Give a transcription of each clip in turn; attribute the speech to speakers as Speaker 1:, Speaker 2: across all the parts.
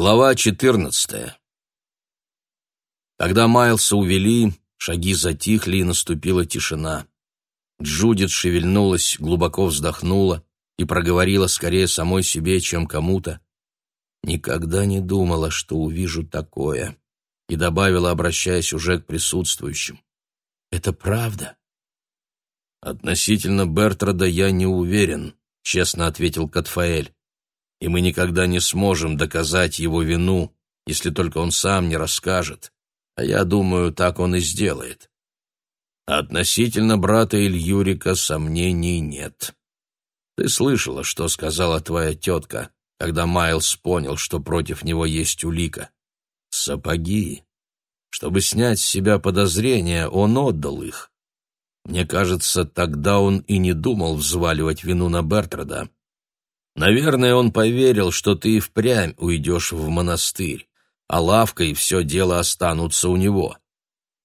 Speaker 1: Глава 14. Когда Майлса увели, шаги затихли и наступила тишина. Джудит шевельнулась, глубоко вздохнула и проговорила скорее самой себе, чем кому-то. «Никогда не думала, что увижу такое», и добавила, обращаясь уже к присутствующим. «Это правда?» «Относительно Бертрада я не уверен», — честно ответил Катфаэль и мы никогда не сможем доказать его вину, если только он сам не расскажет, а я думаю, так он и сделает. Относительно брата Ильюрика сомнений нет. Ты слышала, что сказала твоя тетка, когда Майлз понял, что против него есть улика? Сапоги. Чтобы снять с себя подозрения, он отдал их. Мне кажется, тогда он и не думал взваливать вину на Бертрада. Наверное, он поверил, что ты впрямь уйдешь в монастырь, а лавка и все дело останутся у него.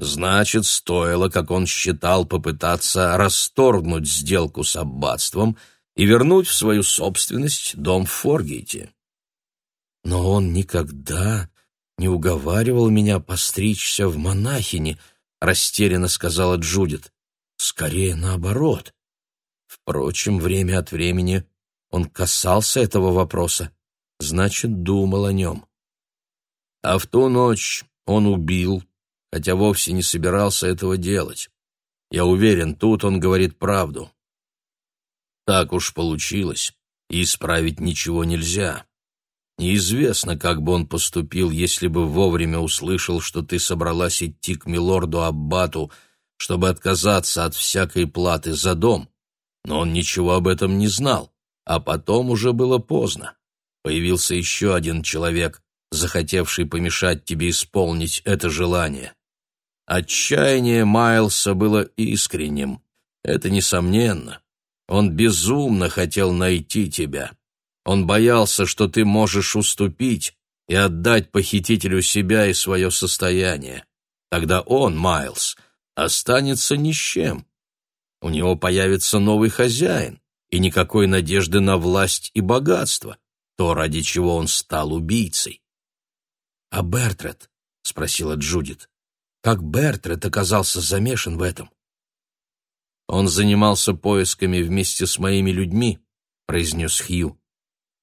Speaker 1: Значит, стоило, как он считал, попытаться расторгнуть сделку с аббатством и вернуть в свою собственность дом в Форгейте. Но он никогда не уговаривал меня постричься в монахини, растерянно сказала Джудит. Скорее наоборот. Впрочем, время от времени он касался этого вопроса, значит, думал о нем. А в ту ночь он убил, хотя вовсе не собирался этого делать. Я уверен, тут он говорит правду. Так уж получилось, и исправить ничего нельзя. Неизвестно, как бы он поступил, если бы вовремя услышал, что ты собралась идти к милорду Аббату, чтобы отказаться от всякой платы за дом. Но он ничего об этом не знал. А потом уже было поздно. Появился еще один человек, захотевший помешать тебе исполнить это желание. Отчаяние Майлса было искренним. Это несомненно. Он безумно хотел найти тебя. Он боялся, что ты можешь уступить и отдать похитителю себя и свое состояние. Тогда он, Майлз, останется ни с чем. У него появится новый хозяин, и никакой надежды на власть и богатство, то, ради чего он стал убийцей. «А Бертред?» — спросила Джудит. «Как Бертред оказался замешан в этом?» «Он занимался поисками вместе с моими людьми», — произнес Хью,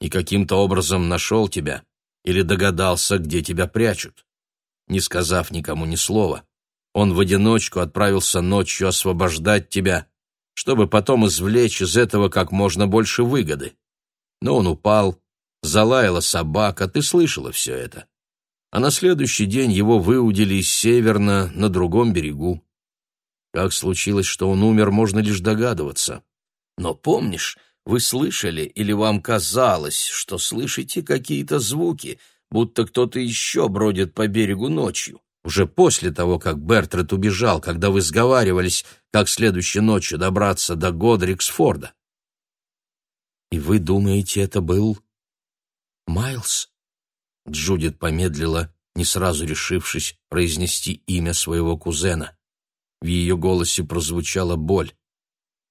Speaker 1: «и каким-то образом нашел тебя или догадался, где тебя прячут. Не сказав никому ни слова, он в одиночку отправился ночью освобождать тебя чтобы потом извлечь из этого как можно больше выгоды. Но он упал, залаяла собака, ты слышала все это. А на следующий день его выудили из северна на другом берегу. Как случилось, что он умер, можно лишь догадываться. Но помнишь, вы слышали или вам казалось, что слышите какие-то звуки, будто кто-то еще бродит по берегу ночью? Уже после того, как Бертред убежал, когда вы сговаривались, как следующей ночью добраться до Годриксфорда. И вы думаете, это был Майлз? Джудит помедлила, не сразу решившись произнести имя своего кузена. В ее голосе прозвучала боль.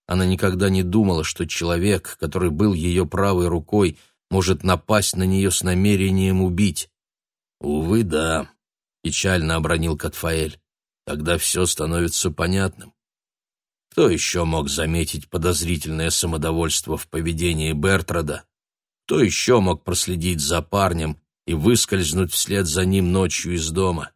Speaker 1: Она никогда не думала, что человек, который был ее правой рукой, может напасть на нее с намерением убить. Увы, да печально обронил Катфаэль. Тогда все становится понятным. Кто еще мог заметить подозрительное самодовольство в поведении Бертрада? Кто еще мог проследить за парнем и выскользнуть вслед за ним ночью из дома?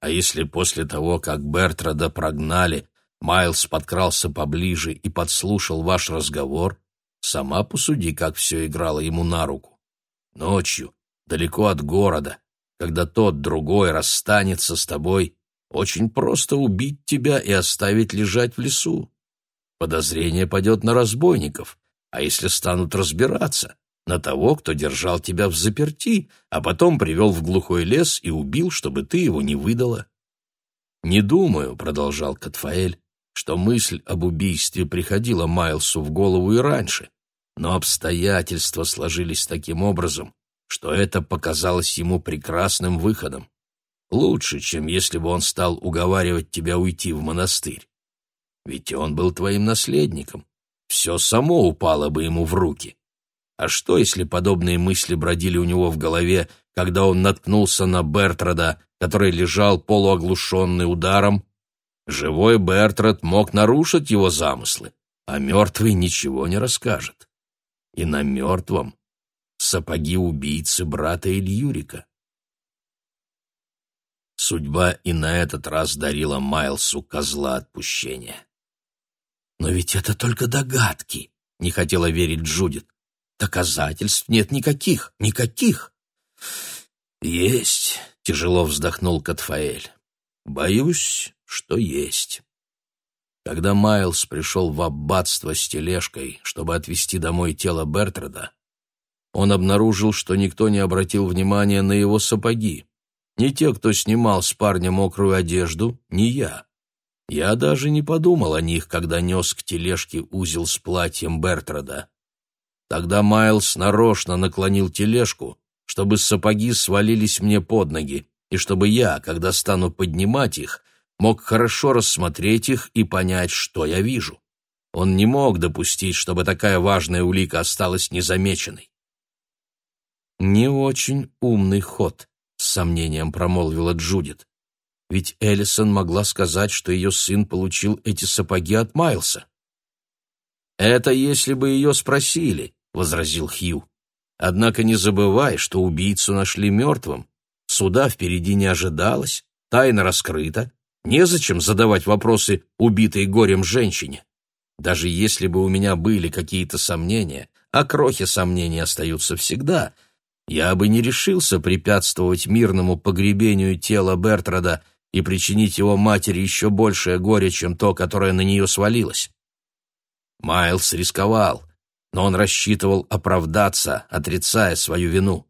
Speaker 1: А если после того, как Бертрада прогнали, Майлз подкрался поближе и подслушал ваш разговор, сама посуди, как все играло ему на руку. Ночью, далеко от города, когда тот другой расстанется с тобой, очень просто убить тебя и оставить лежать в лесу. Подозрение падет на разбойников, а если станут разбираться, на того, кто держал тебя в заперти, а потом привел в глухой лес и убил, чтобы ты его не выдала. «Не думаю», — продолжал Катфаэль, что мысль об убийстве приходила Майлсу в голову и раньше, но обстоятельства сложились таким образом, что это показалось ему прекрасным выходом. Лучше, чем если бы он стал уговаривать тебя уйти в монастырь. Ведь он был твоим наследником. Все само упало бы ему в руки. А что, если подобные мысли бродили у него в голове, когда он наткнулся на Бертрада, который лежал полуоглушенный ударом. Живой Бертрад мог нарушить его замыслы, а мертвый ничего не расскажет. И на мертвом сапоги убийцы брата Ильюрика. Судьба и на этот раз дарила Майлсу козла отпущения. «Но ведь это только догадки», — не хотела верить Джудит. «Доказательств нет никаких, никаких». «Есть», — тяжело вздохнул Катфаэль. «Боюсь, что есть». Когда Майлз пришел в аббатство с тележкой, чтобы отвезти домой тело Бертрада, он обнаружил, что никто не обратил внимания на его сапоги. Ни те, кто снимал с парня мокрую одежду, ни я. Я даже не подумал о них, когда нес к тележке узел с платьем Бертрада. Тогда Майлз нарочно наклонил тележку, чтобы сапоги свалились мне под ноги, и чтобы я, когда стану поднимать их, мог хорошо рассмотреть их и понять, что я вижу. Он не мог допустить, чтобы такая важная улика осталась незамеченной. «Не очень умный ход», — с сомнением промолвила Джудит. Ведь Эллисон могла сказать, что ее сын получил эти сапоги от Майлса. «Это если бы ее спросили», — возразил Хью. «Однако не забывай, что убийцу нашли мертвым. Суда впереди не ожидалось, тайна раскрыта, незачем задавать вопросы убитой горем женщине. Даже если бы у меня были какие-то сомнения, а крохи сомнений остаются всегда, я бы не решился препятствовать мирному погребению тела Бертрада и причинить его матери еще большее горе, чем то, которое на нее свалилось. Майлз рисковал, но он рассчитывал оправдаться, отрицая свою вину.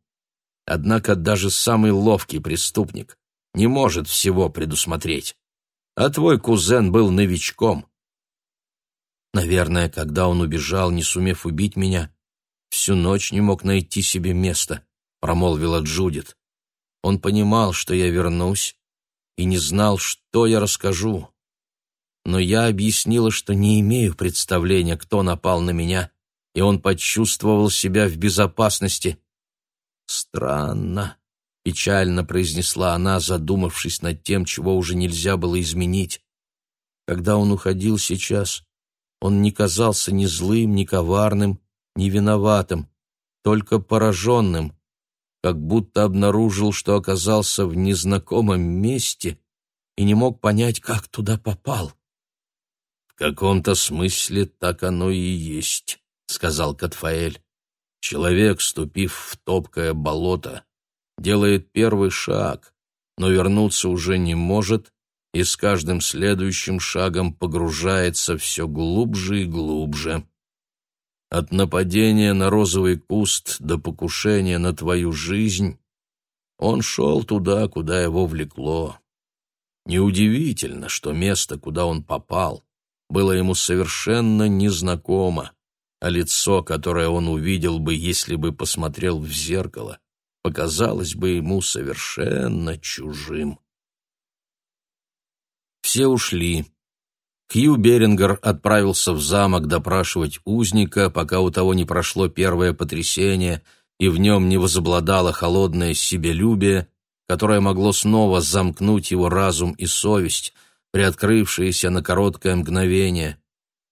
Speaker 1: Однако даже самый ловкий преступник не может всего предусмотреть. А твой кузен был новичком. Наверное, когда он убежал, не сумев убить меня, всю ночь не мог найти себе места, промолвила Джудит. Он понимал, что я вернусь, и не знал, что я расскажу. Но я объяснила, что не имею представления, кто напал на меня, и он почувствовал себя в безопасности. «Странно», — печально произнесла она, задумавшись над тем, чего уже нельзя было изменить. Когда он уходил сейчас, он не казался ни злым, ни коварным, ни виноватым, только пораженным, как будто обнаружил, что оказался в незнакомом месте и не мог понять, как туда попал. «В каком-то смысле так оно и есть», — сказал Катфаэль. «Человек, ступив в топкое болото, делает первый шаг, но вернуться уже не может и с каждым следующим шагом погружается все глубже и глубже. От нападения на розовый куст до покушения на твою жизнь он шел туда, куда его влекло. Неудивительно, что место, куда он попал, было ему совершенно незнакомо, а лицо, которое он увидел бы, если бы посмотрел в зеркало, показалось бы ему совершенно чужим. Все ушли. Хью Берингер отправился в замок допрашивать узника, пока у того не прошло первое потрясение и в нем не возобладало холодное себелюбие, которое могло снова замкнуть его разум и совесть, приоткрывшиеся на короткое мгновение.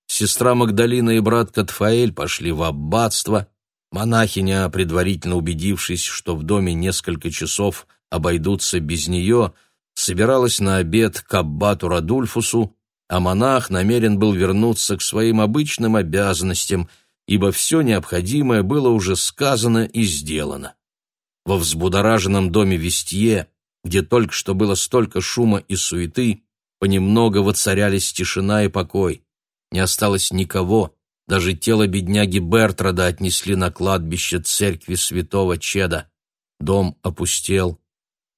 Speaker 1: Сестра Магдалина и брат Катфаэль пошли в аббатство. Монахиня, предварительно убедившись, что в доме несколько часов обойдутся без нее, собиралась на обед к аббату Радульфусу, а монах намерен был вернуться к своим обычным обязанностям, ибо все необходимое было уже сказано и сделано. Во взбудораженном доме Вестье, где только что было столько шума и суеты, понемногу воцарялись тишина и покой. Не осталось никого, даже тело бедняги Бертрада отнесли на кладбище церкви святого Чеда. Дом опустел.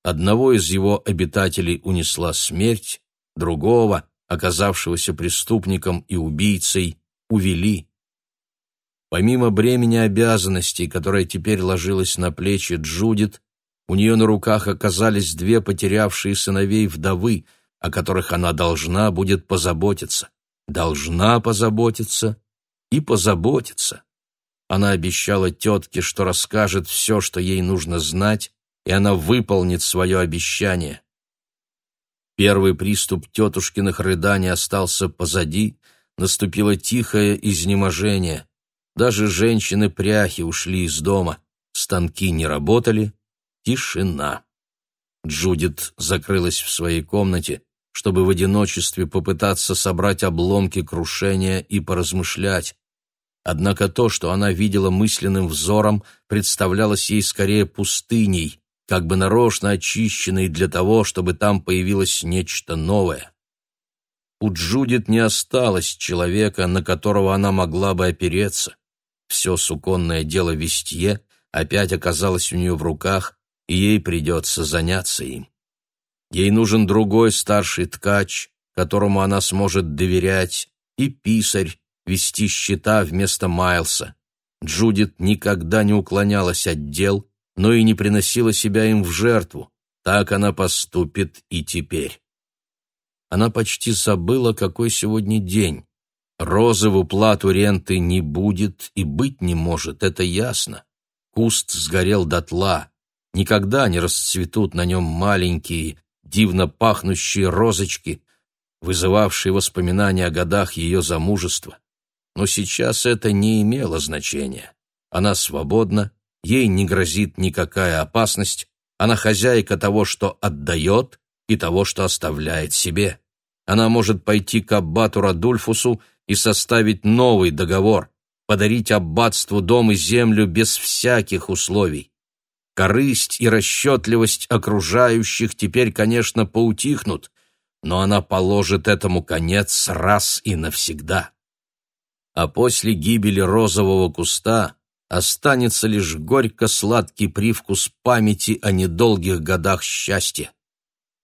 Speaker 1: Одного из его обитателей унесла смерть, другого, оказавшегося преступником и убийцей, увели. Помимо бремени обязанностей, которое теперь ложилось на плечи Джудит, у нее на руках оказались две потерявшие сыновей вдовы, о которых она должна будет позаботиться. Должна позаботиться и позаботиться. Она обещала тетке, что расскажет все, что ей нужно знать, и она выполнит свое обещание. Первый приступ тетушкиных рыданий остался позади, наступило тихое изнеможение. Даже женщины-пряхи ушли из дома, станки не работали, тишина. Джудит закрылась в своей комнате, чтобы в одиночестве попытаться собрать обломки крушения и поразмышлять. Однако то, что она видела мысленным взором, представлялось ей скорее пустыней, как бы нарочно очищенной для того, чтобы там появилось нечто новое. У Джудит не осталось человека, на которого она могла бы опереться. Все суконное дело вестье опять оказалось у нее в руках, и ей придется заняться им. Ей нужен другой старший ткач, которому она сможет доверять, и писарь, вести счета вместо Майлса. Джудит никогда не уклонялась от дел, но и не приносила себя им в жертву. Так она поступит и теперь. Она почти забыла, какой сегодня день. Розы в уплату ренты не будет и быть не может, это ясно. Куст сгорел дотла. Никогда не расцветут на нем маленькие, дивно пахнущие розочки, вызывавшие воспоминания о годах ее замужества. Но сейчас это не имело значения. Она свободна, ей не грозит никакая опасность, она хозяйка того, что отдает, и того, что оставляет себе. Она может пойти к аббату Радульфусу и составить новый договор, подарить аббатству дом и землю без всяких условий. Корысть и расчетливость окружающих теперь, конечно, поутихнут, но она положит этому конец раз и навсегда. А после гибели розового куста останется лишь горько-сладкий привкус памяти о недолгих годах счастья.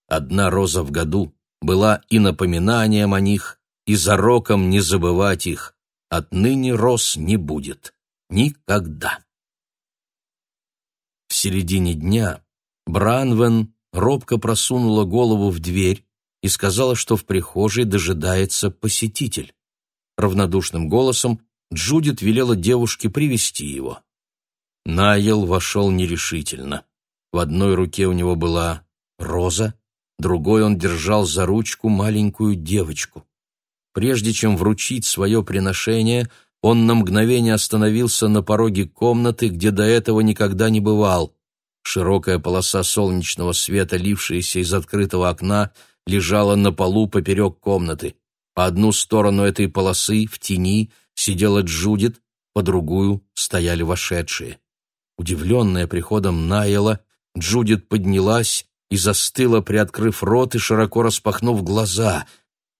Speaker 1: Одна роза в году была и напоминанием о них, и зароком не забывать их. Отныне роз не будет. Никогда. В середине дня Бранвен робко просунула голову в дверь и сказала, что в прихожей дожидается посетитель. Равнодушным голосом Джудит велела девушке привести его. Найл вошел нерешительно. В одной руке у него была роза, другой он держал за ручку маленькую девочку. Прежде чем вручить свое приношение, он на мгновение остановился на пороге комнаты, где до этого никогда не бывал. Широкая полоса солнечного света, лившаяся из открытого окна, лежала на полу поперек комнаты. По одну сторону этой полосы, в тени, сидела Джудит, по другую стояли вошедшие. Удивленная приходом Найла, Джудит поднялась и застыла, приоткрыв рот и широко распахнув глаза.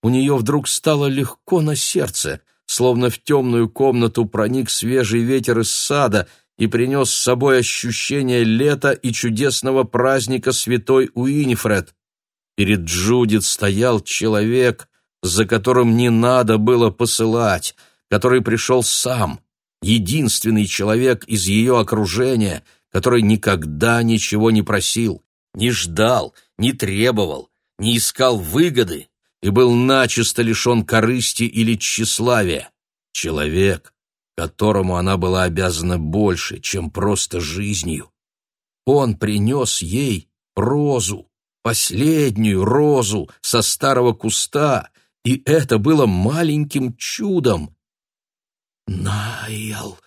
Speaker 1: У нее вдруг стало легко на сердце, словно в темную комнату проник свежий ветер из сада и принес с собой ощущение лета и чудесного праздника святой Уинифред. Перед Джудит стоял человек, за которым не надо было посылать, который пришел сам, единственный человек из ее окружения, который никогда ничего не просил, не ждал, не требовал, не искал выгоды и был начисто лишен корысти или тщеславия. Человек, которому она была обязана больше, чем просто жизнью. Он принес ей розу, последнюю розу со старого куста, и это было маленьким чудом. «Найл!»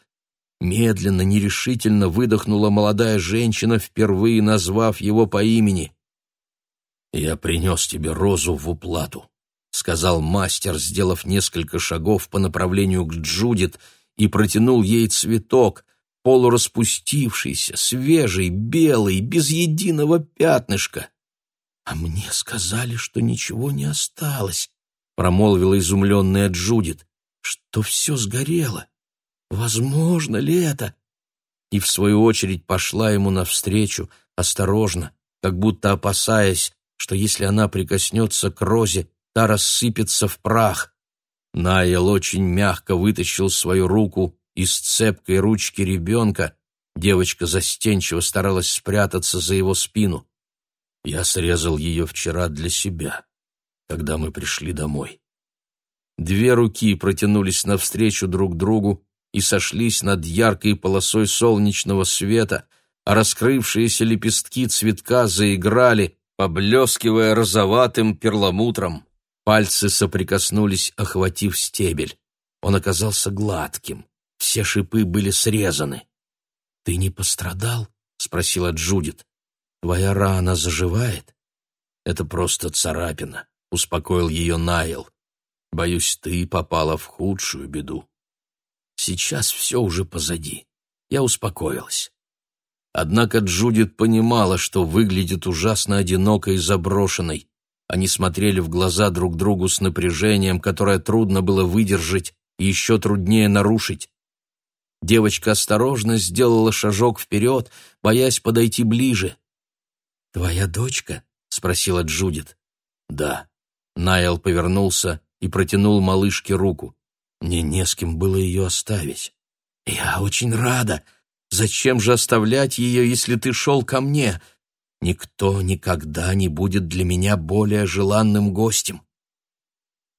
Speaker 1: Медленно, нерешительно выдохнула молодая женщина, впервые назвав его по имени. «Я принес тебе розу в уплату», — сказал мастер, сделав несколько шагов по направлению к Джудит и протянул ей цветок, полураспустившийся, свежий, белый, без единого пятнышка. «А мне сказали, что ничего не осталось», — промолвила изумленная Джудит, — «что все сгорело. Возможно ли это?» И в свою очередь пошла ему навстречу, осторожно, как будто опасаясь, что если она прикоснется к розе, та рассыпется в прах. Найл очень мягко вытащил свою руку из цепкой ручки ребенка. Девочка застенчиво старалась спрятаться за его спину. Я срезал ее вчера для себя, когда мы пришли домой. Две руки протянулись навстречу друг другу и сошлись над яркой полосой солнечного света, а раскрывшиеся лепестки цветка заиграли, поблескивая розоватым перламутром. Пальцы соприкоснулись, охватив стебель. Он оказался гладким, все шипы были срезаны. «Ты не пострадал?» — спросила Джудит. «Твоя рана заживает?» «Это просто царапина», — успокоил ее Найл. «Боюсь, ты попала в худшую беду». «Сейчас все уже позади. Я успокоилась». Однако Джудит понимала, что выглядит ужасно одинокой и заброшенной. Они смотрели в глаза друг другу с напряжением, которое трудно было выдержать и еще труднее нарушить. Девочка осторожно сделала шажок вперед, боясь подойти ближе. «Твоя дочка?» — спросила Джудит. «Да». Найл повернулся и протянул малышке руку. Мне не с кем было ее оставить. «Я очень рада. Зачем же оставлять ее, если ты шел ко мне? Никто никогда не будет для меня более желанным гостем».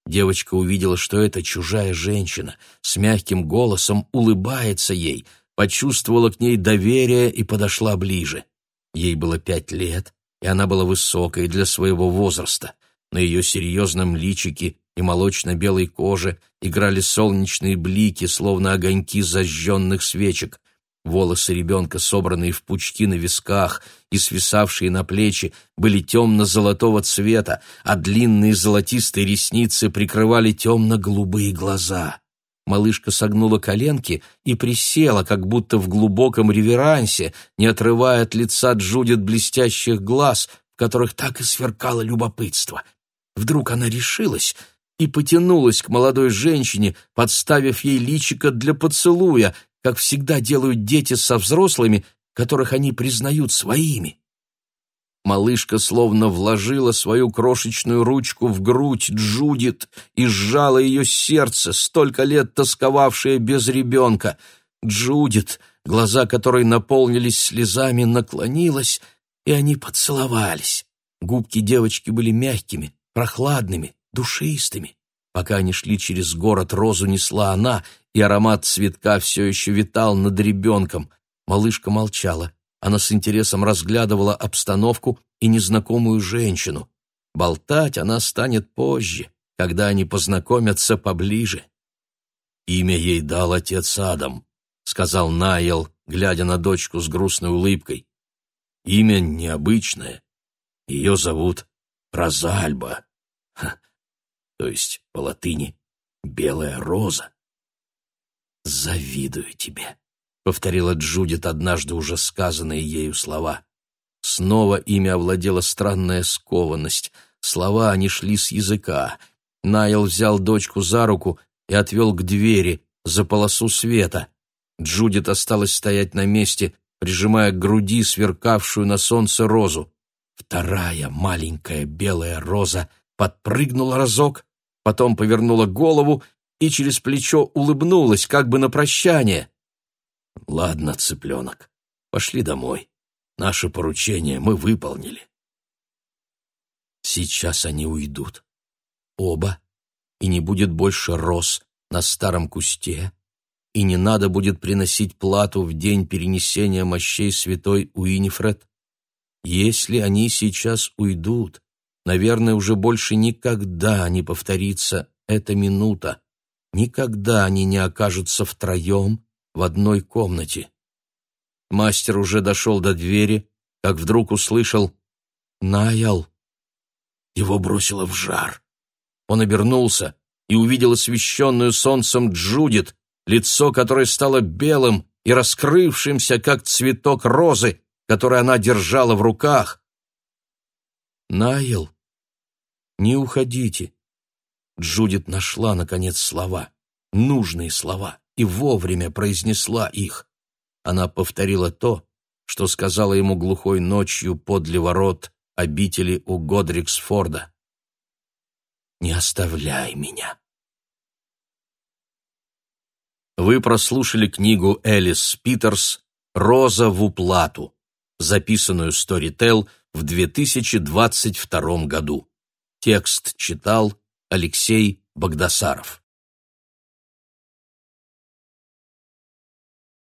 Speaker 1: Девочка увидела, что это чужая женщина, с мягким голосом улыбается ей, почувствовала к ней доверие и подошла ближе. Ей было пять лет, и она была высокой для своего возраста. На ее серьезном личике и молочно-белой коже играли солнечные блики, словно огоньки зажженных свечек. Волосы ребенка, собранные в пучки на висках и свисавшие на плечи, были темно-золотого цвета, а длинные золотистые ресницы прикрывали темно-голубые глаза. Малышка согнула коленки и присела, как будто в глубоком реверансе, не отрывая от лица Джудит блестящих глаз, в которых так и сверкало любопытство. Вдруг она решилась и потянулась к молодой женщине, подставив ей личико для поцелуя, как всегда делают дети со взрослыми, которых они признают своими. Малышка словно вложила свою крошечную ручку в грудь Джудит и сжала ее сердце, столько лет тосковавшее без ребенка. Джудит, глаза которой наполнились слезами, наклонилась, и они поцеловались. Губки девочки были мягкими, прохладными, душистыми. Пока они шли через город, розу несла она, и аромат цветка все еще витал над ребенком. Малышка молчала. Она с интересом разглядывала обстановку и незнакомую женщину. Болтать она станет позже, когда они познакомятся поближе. «Имя ей дал отец Адам», — сказал Найл, глядя на дочку с грустной улыбкой. «Имя необычное. Ее зовут Розальба. То есть по латыни «белая роза». «Завидую тебе», — повторила Джудит однажды уже сказанные ею слова. Снова имя овладела странная скованность. Слова не шли с языка. Найл взял дочку за руку и отвел к двери, за полосу света. Джудит осталась стоять на месте, прижимая к груди сверкавшую на солнце розу. Вторая маленькая белая роза подпрыгнула разок, потом повернула голову и через плечо улыбнулась, как бы на прощание. «Ладно, цыпленок, пошли домой. Наше поручение мы выполнили». Сейчас они уйдут. Оба. И не будет больше роз на старом кусте, и не надо будет приносить плату в день перенесения мощей святой Уинифред. Если они сейчас уйдут, наверное, уже больше никогда не повторится эта минута. Никогда они не окажутся втроем в одной комнате. Мастер уже дошел до двери, как вдруг услышал «Наял». Его бросило в жар. Он обернулся и увидел освещенную солнцем Джудит, лицо которой стало белым и раскрывшимся, как цветок розы, который она держала в руках. «Найл, не уходите!» Джудит нашла, наконец, слова, нужные слова, и вовремя произнесла их. Она повторила то, что сказала ему глухой ночью подле ворот обители у Годриксфорда. «Не оставляй меня!» Вы прослушали книгу Элис Питерс «Роза в уплату» записанную Storytel в 2022 году. Текст читал Алексей Богдасаров.